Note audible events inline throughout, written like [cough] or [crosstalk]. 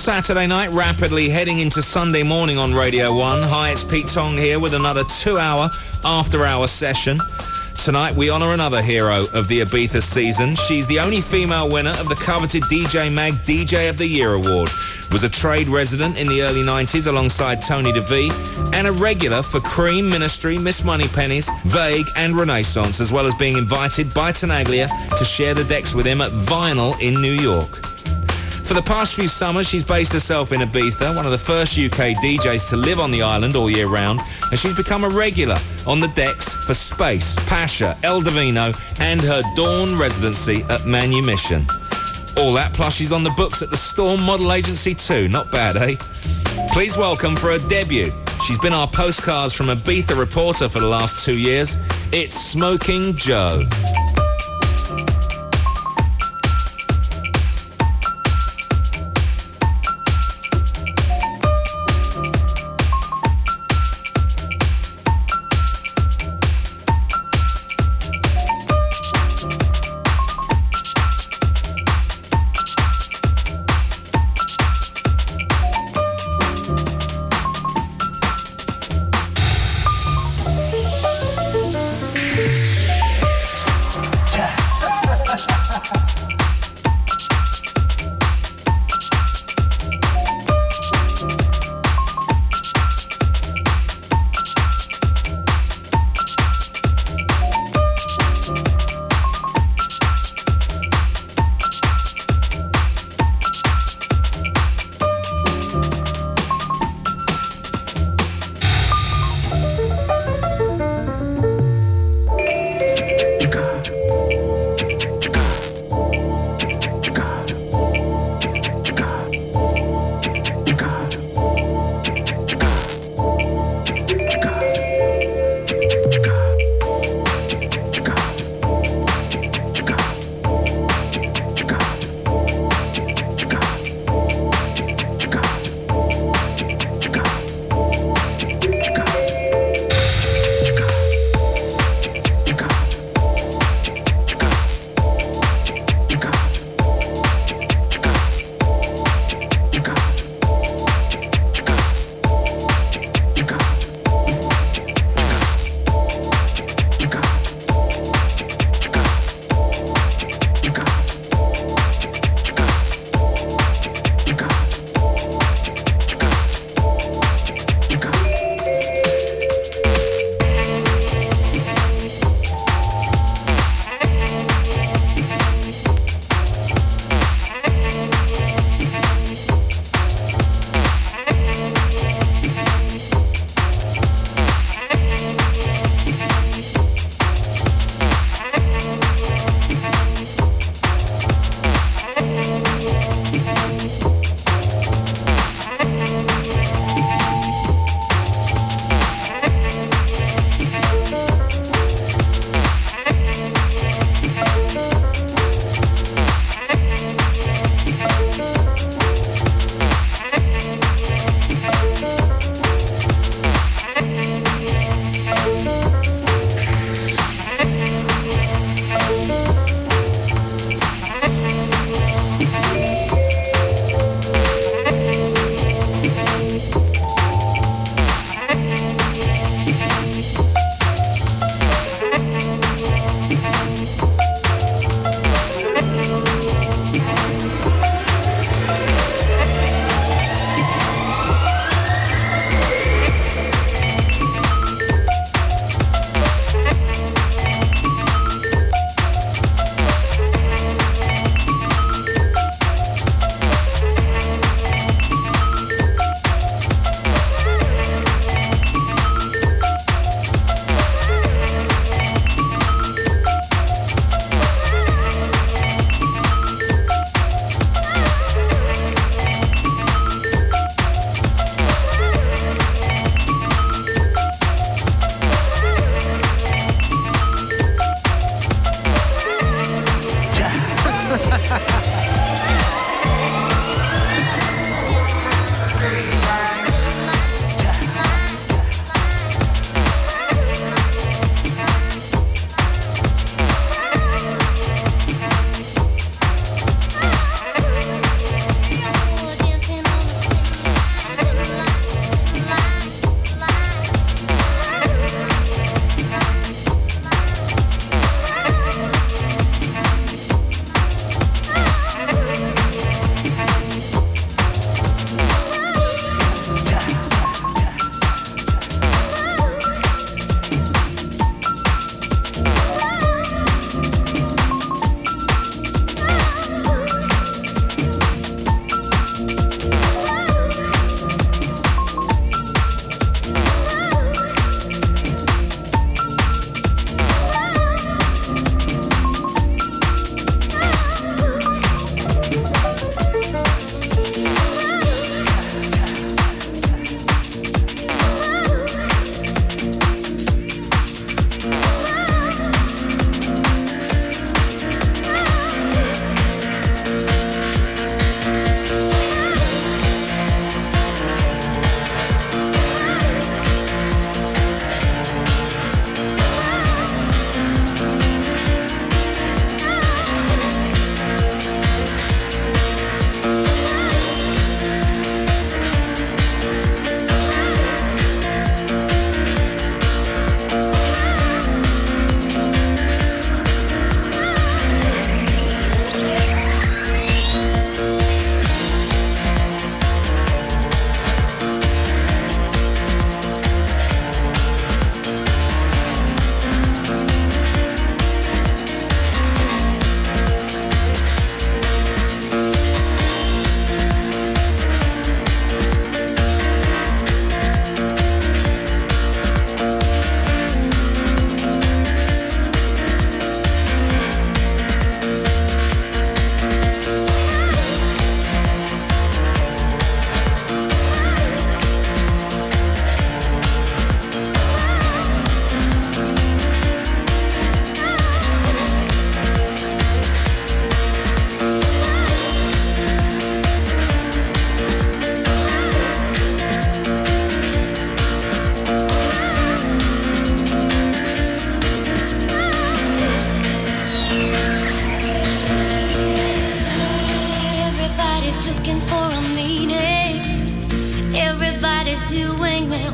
Saturday night, rapidly heading into Sunday morning on Radio 1. Hi, it's Pete Tong here with another two-hour after-hour session. Tonight, we honour another hero of the Ibiza season. She's the only female winner of the coveted DJ Mag DJ of the Year award. Was a trade resident in the early 90s alongside Tony De Vit and a regular for Cream, Ministry, Miss Moneypennies, Vague and Renaissance, as well as being invited by Tenaglia to share the decks with him at Vinyl in New York. For the past few summers, she's based herself in Ibiza, one of the first UK DJs to live on the island all year round, and she's become a regular on the decks for Space, Pacha, El Divino, and her Dawn residency at Manumission. All that plus she's on the books at the Storm Model Agency too. Not bad, eh? Please welcome for her debut. She's been our postcards from Ibiza reporter for the last two years. It's Smokin Jo.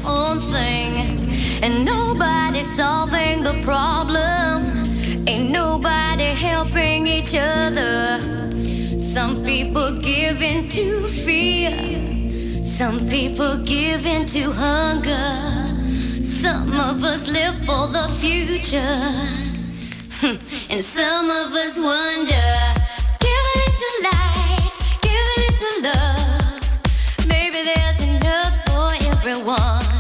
own thing. And nobody's solving the problem. Ain't nobody helping each other. Some people give in to fear. Some people give in to hunger. Some of us live for the future. [laughs] and some of us wonder. Give it to light, give it to love. Maybe there's another everyone.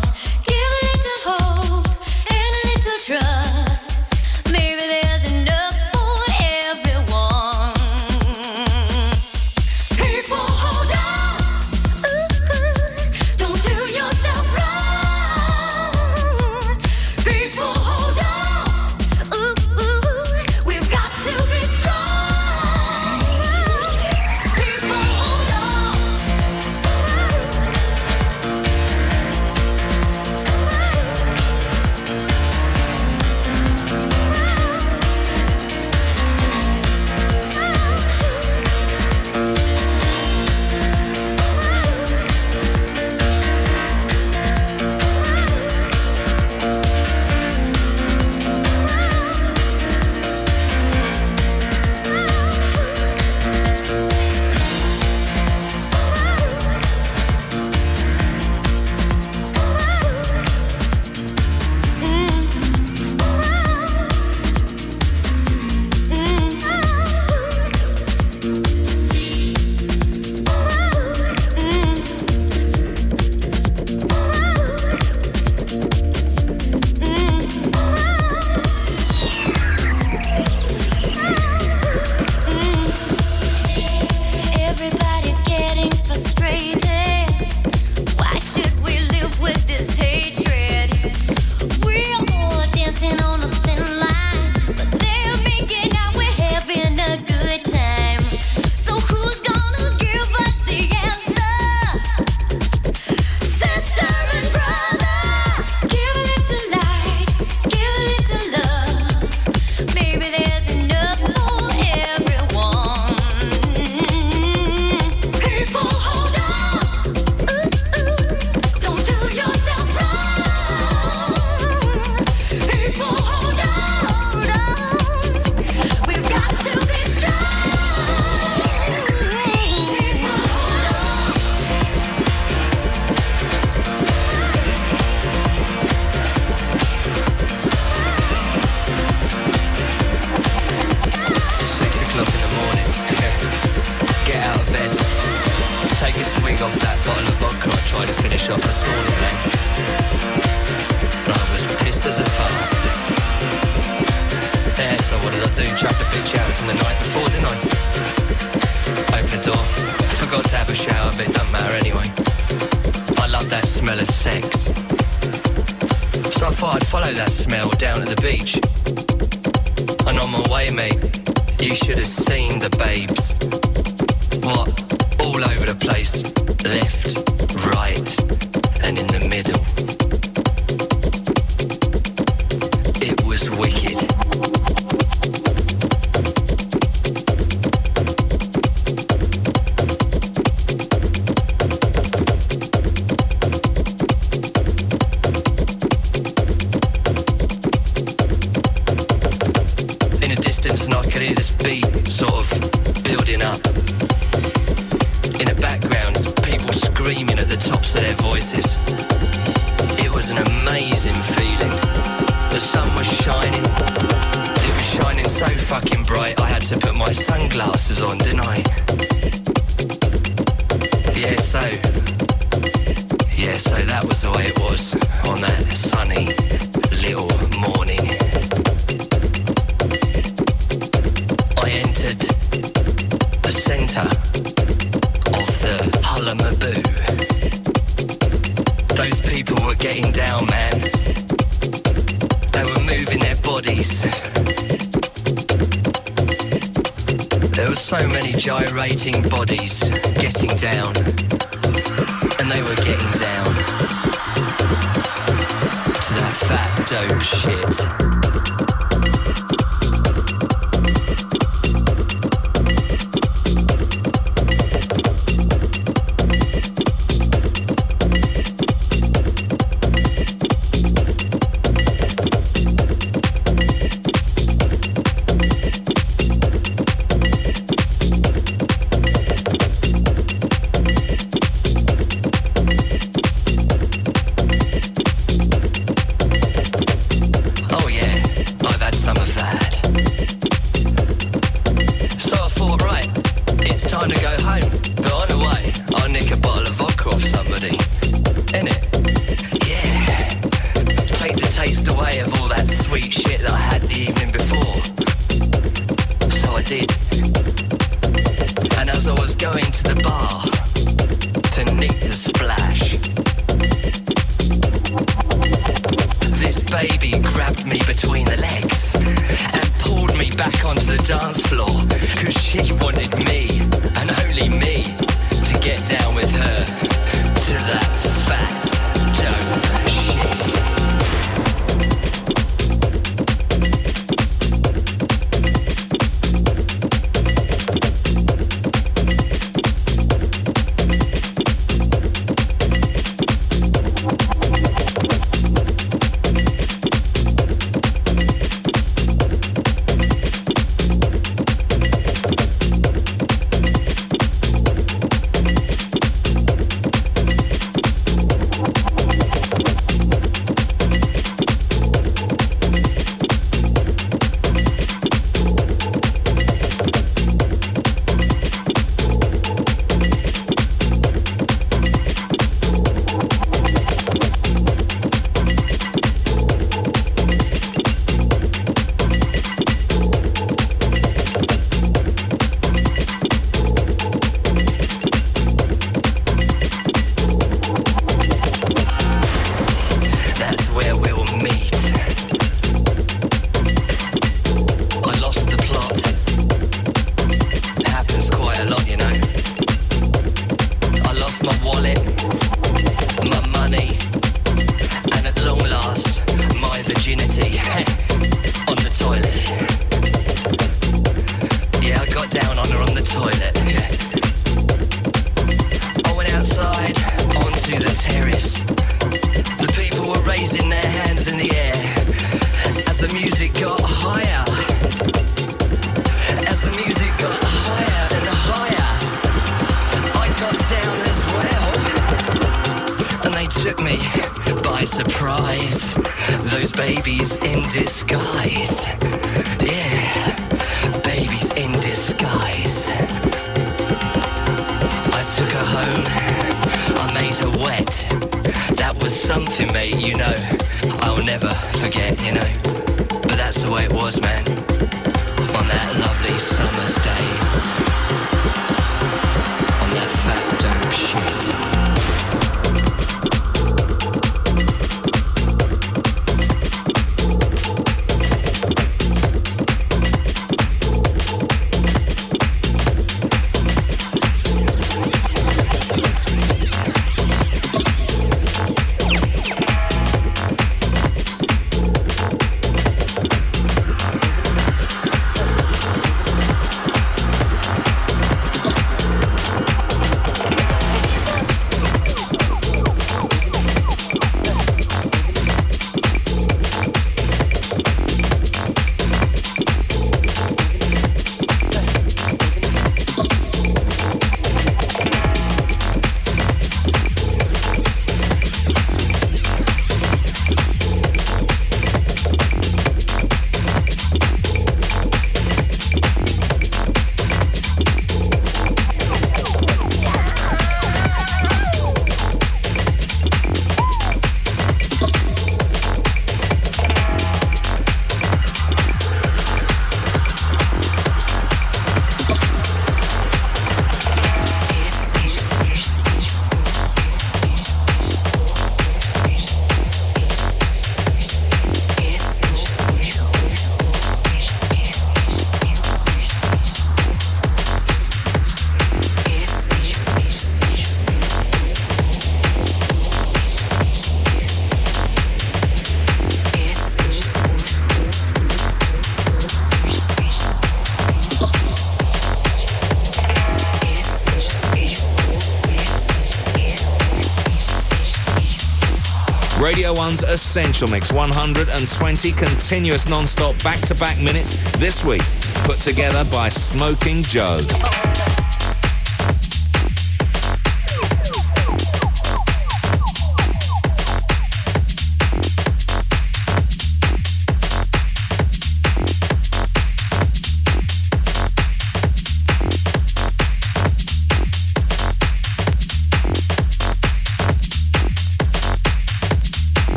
1's Essential Mix. 120 continuous non-stop back-to-back minutes this week, put together by Smokin Jo.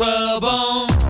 Club on.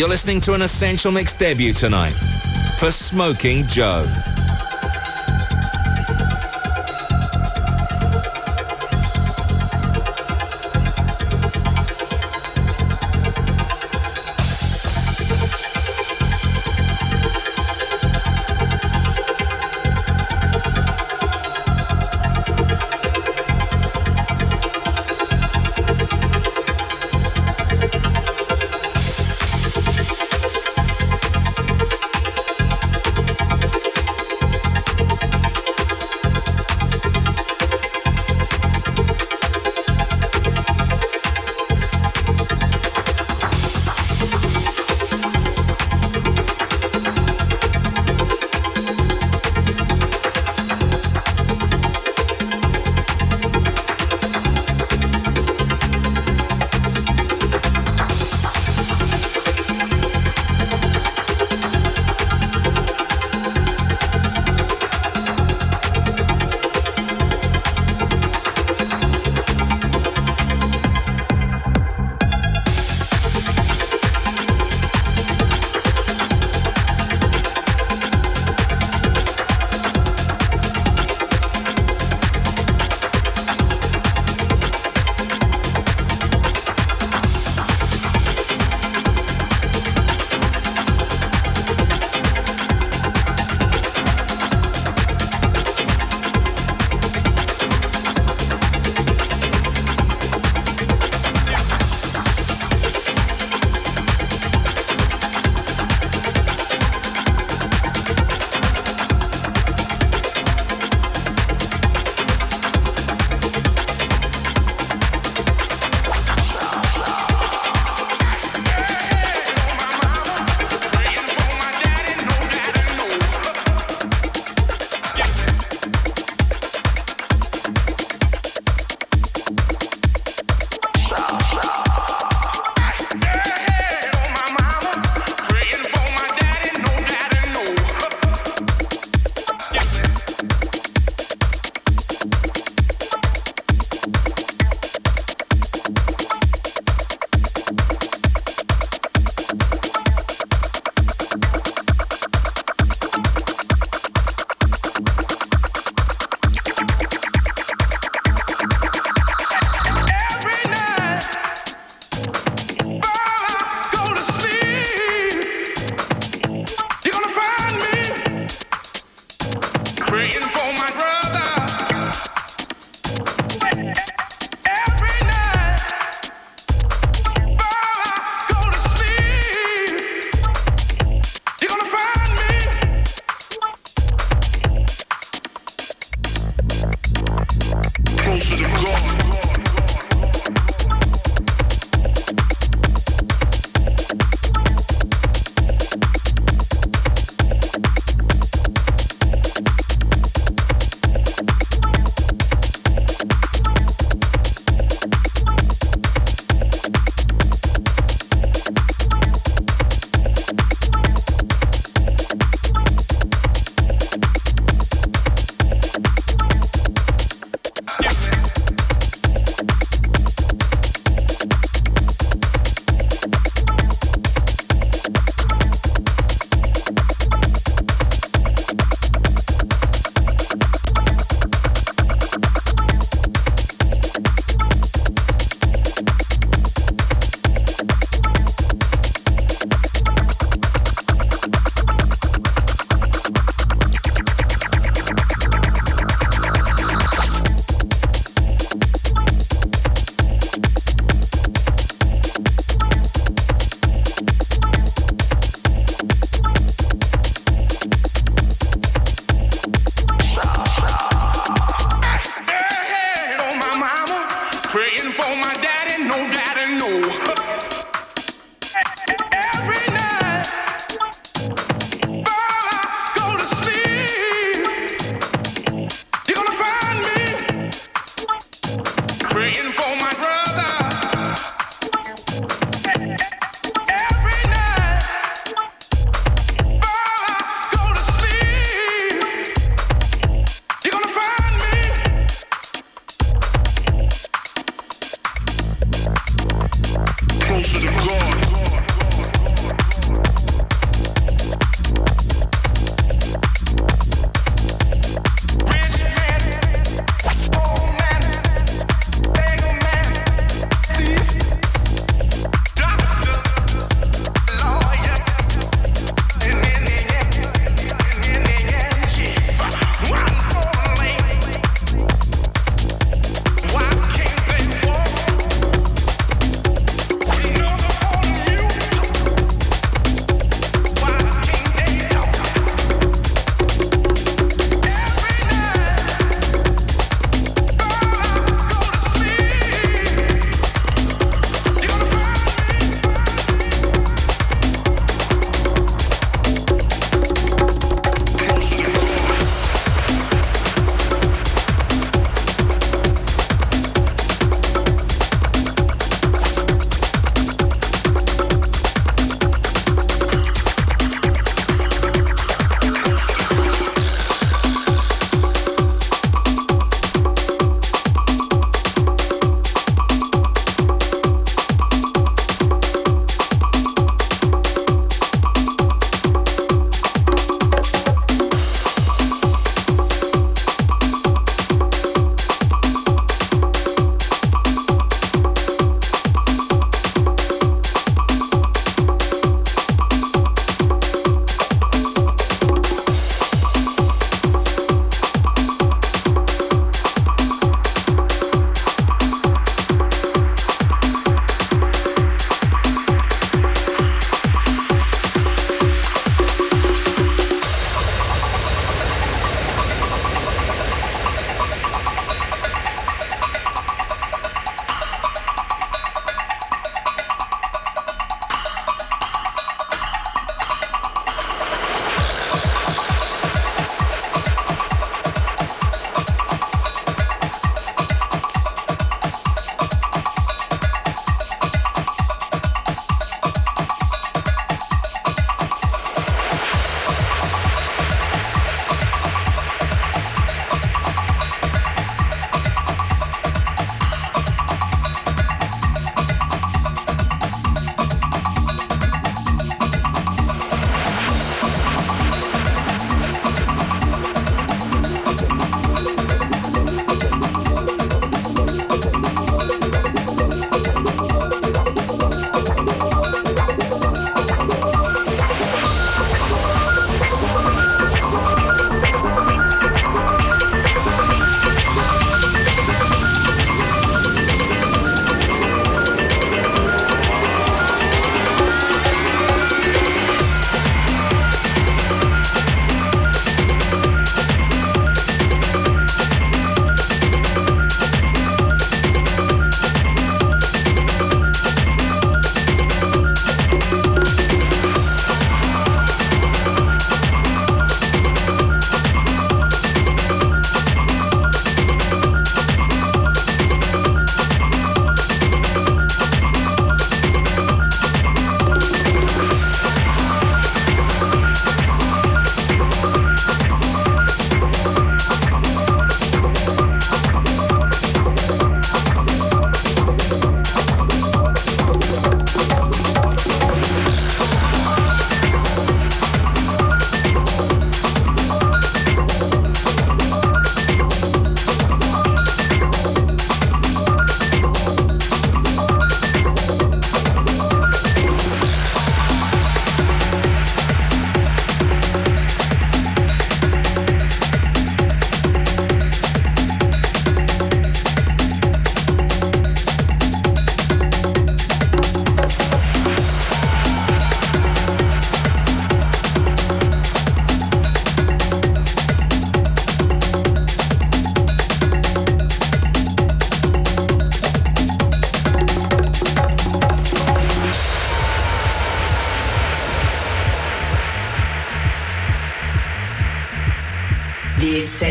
You're listening to an Essential Mix debut tonight for Smokin Jo.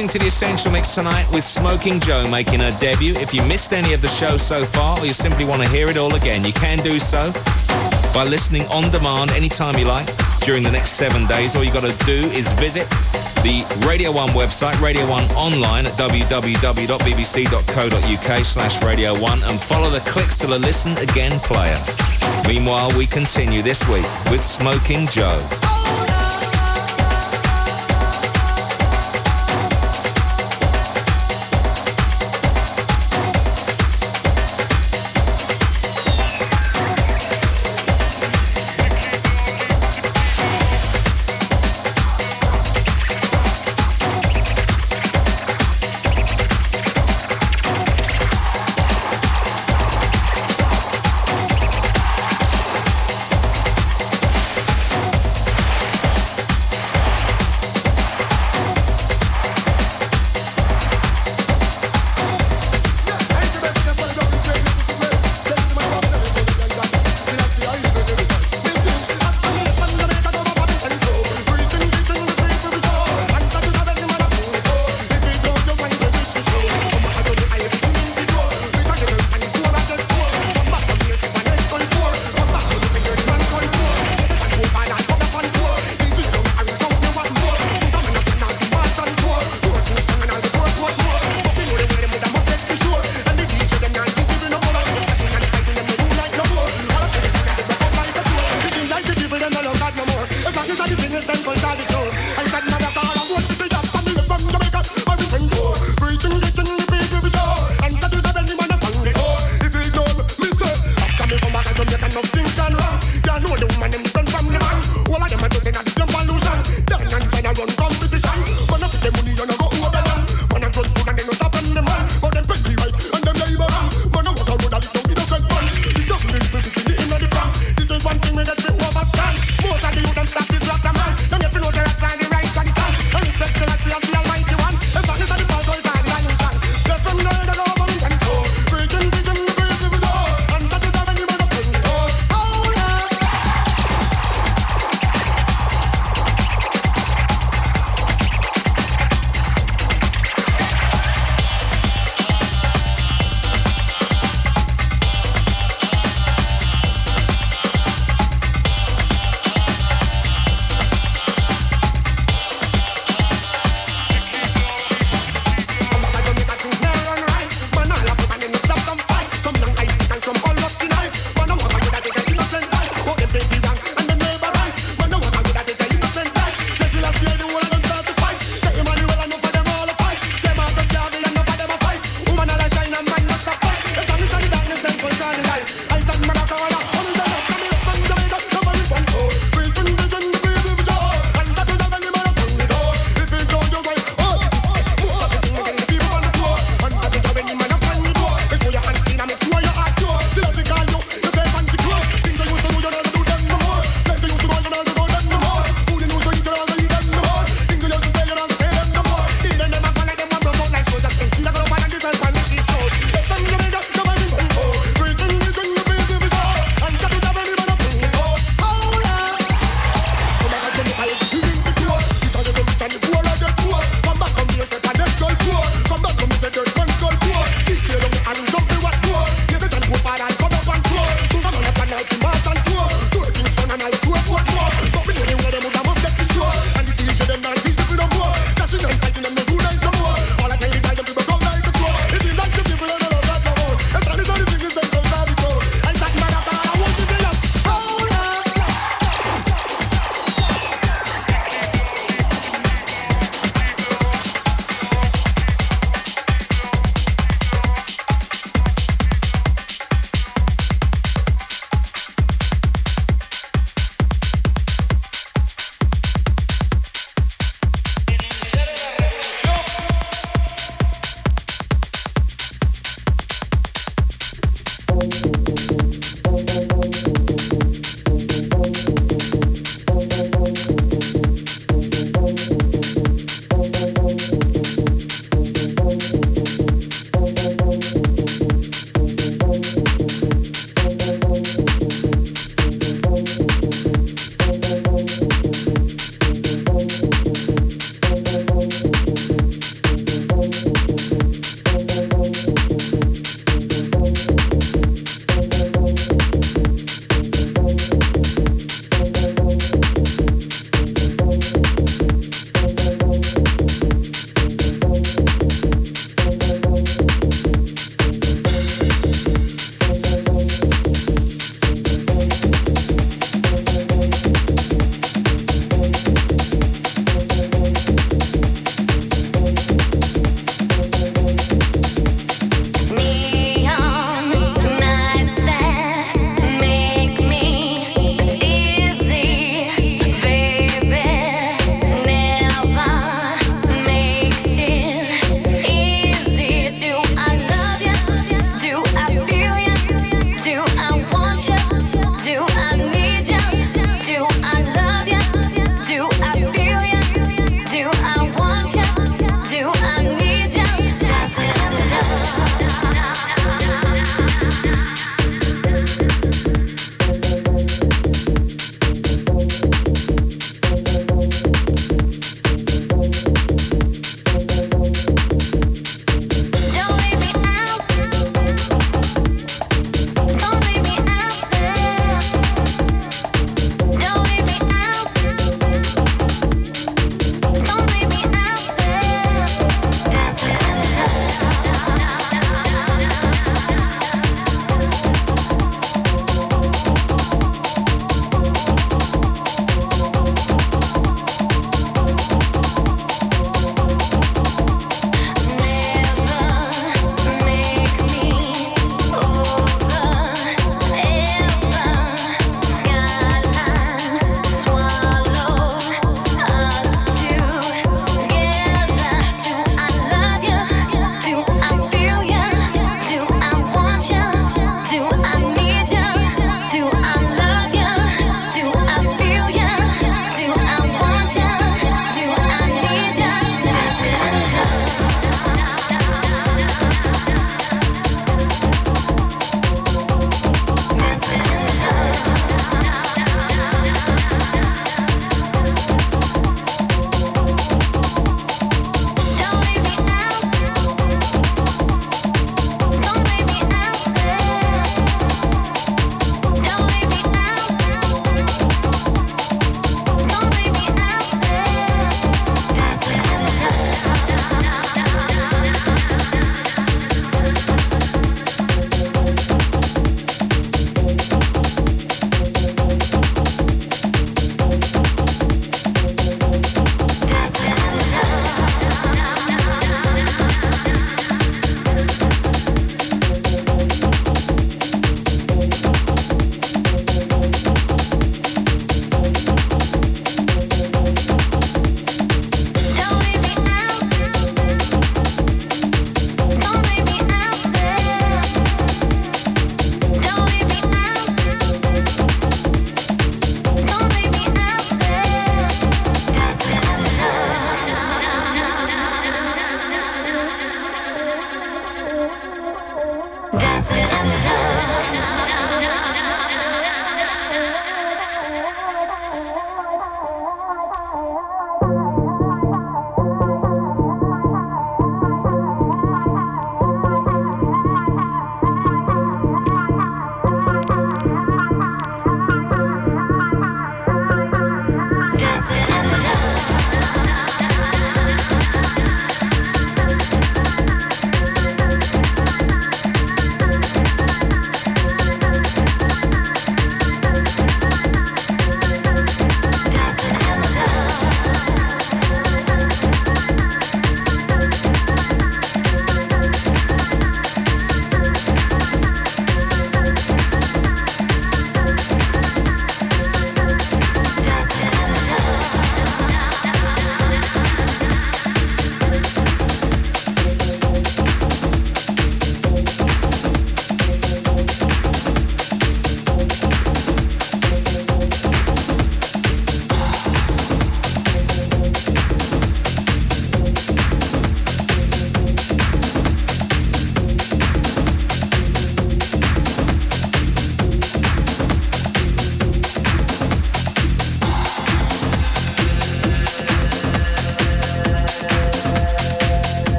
Listening to The Essential Mix tonight with Smokin Jo making her debut. If you missed any of the show so far or you simply want to hear it all again, you can do so by listening on demand anytime you like during the next seven days. All you got to do is visit the Radio 1 website, Radio 1 online at www.bbc.co.uk slash Radio 1 and follow the clicks to the Listen Again player. Meanwhile, we continue this week with Smokin Jo.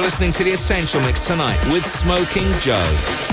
Listening to The Essential Mix tonight with Smokin Jo.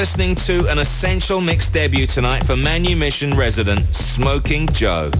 Listening to an essential mix debut tonight for Manumission resident Smokin Jo.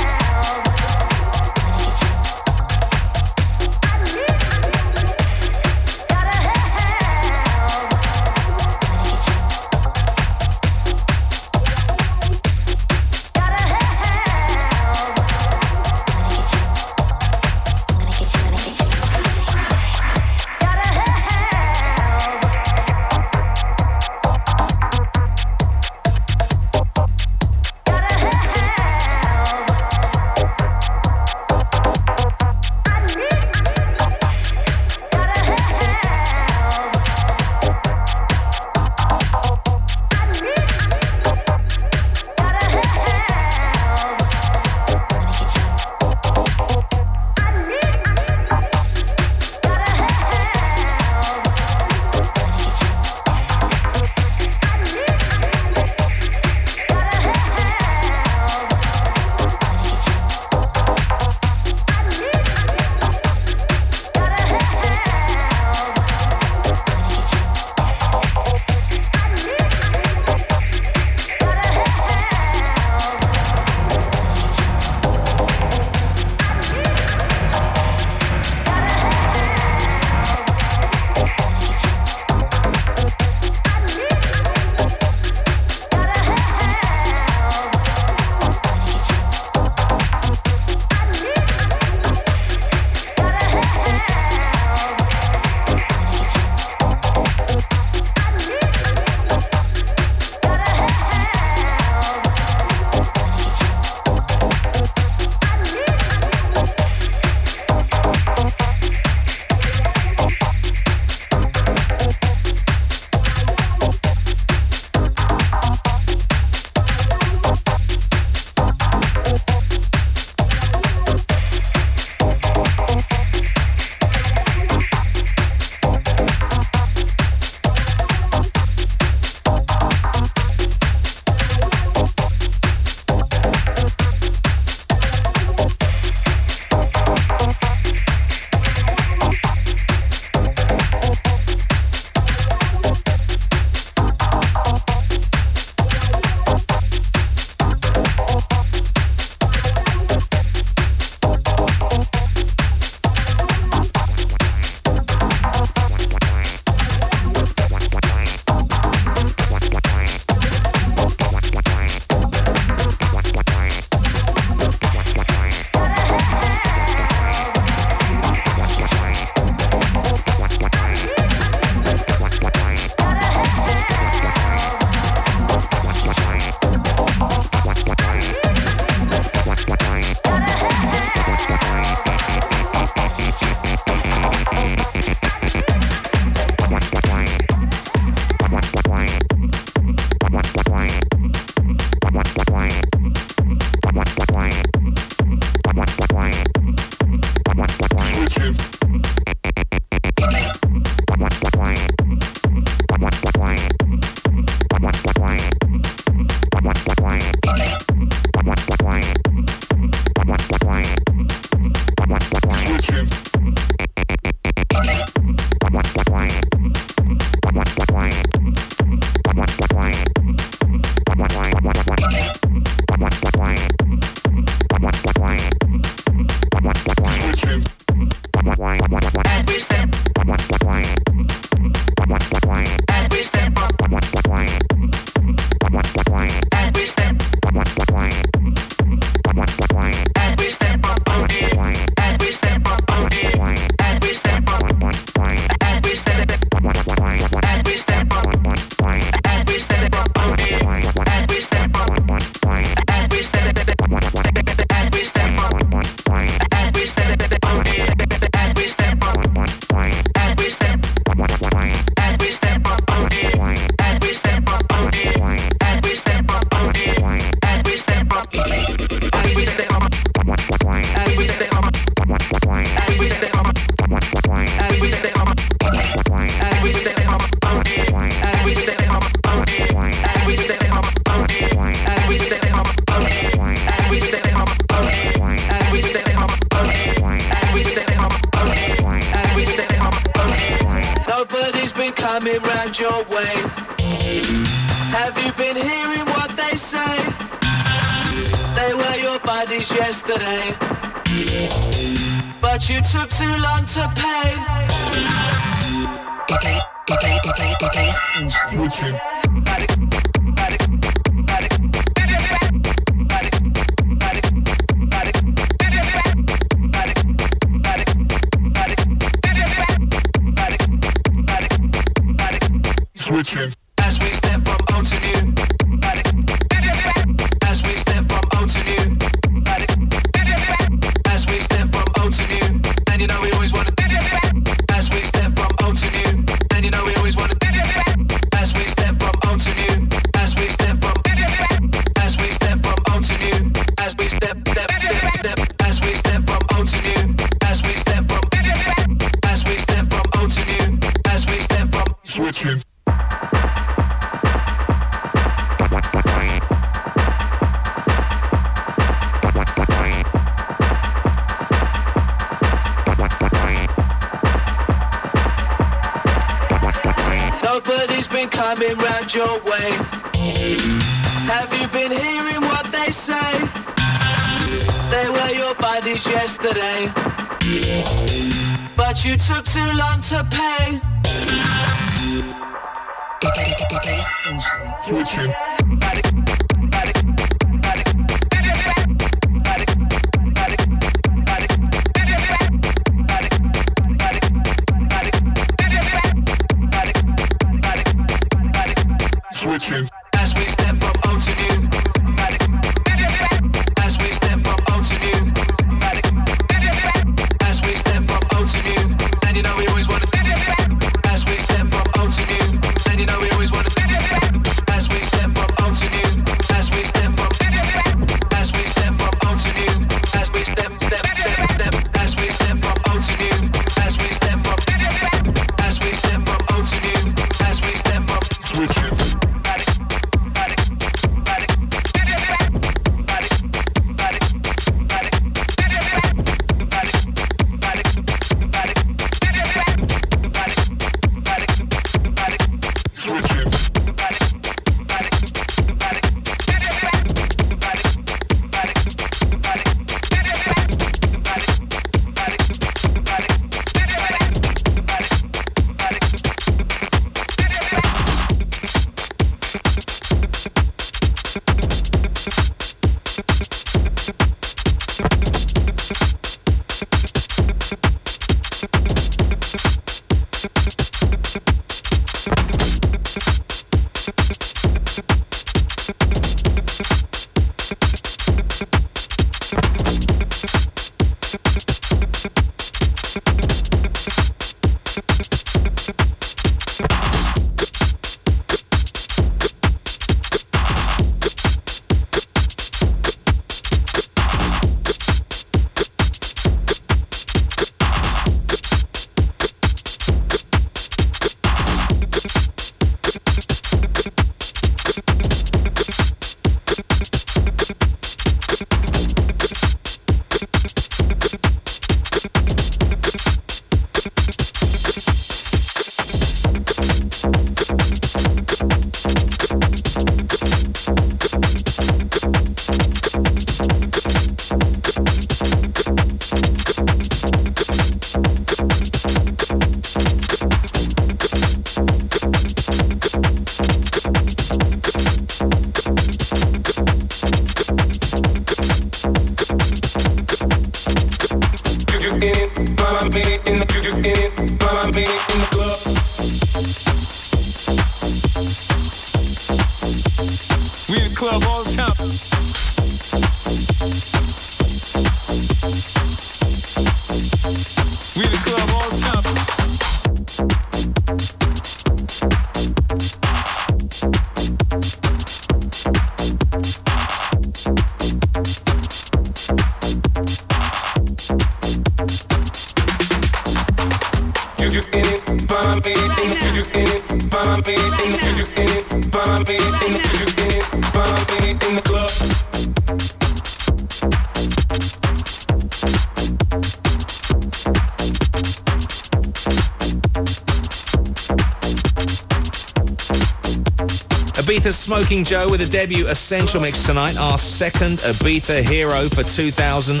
Jo with a debut Essential Mix tonight, our second Ibiza hero for 2003.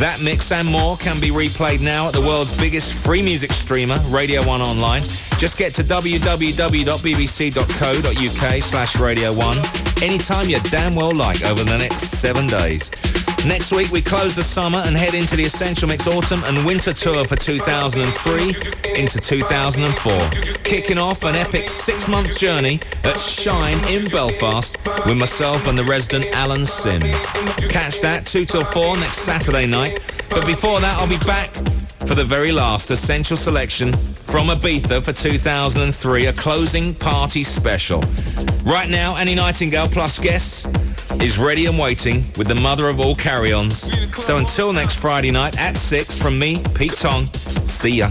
That mix and more can be replayed now at the world's biggest free music streamer, Radio 1 Online. Just get to www.bbc.co.uk slash Radio 1 anytime you damn well like over the next seven days. Next week, we close the summer and head into the Essential Mix Autumn and Winter Tour for 2003 into 2004. Kicking off an epic six-month journey at Shine in Belfast with myself and the resident Alan Simms. Catch that 2 till 4 next Saturday night. But before that, I'll be back for the very last Essential Selection from Ibiza for 2003, a closing party special. Right now, Annie Nightingale plus guests is ready and waiting with the mother of all carry-ons. So until next Friday night at 6 from me, Pete Tong, see ya.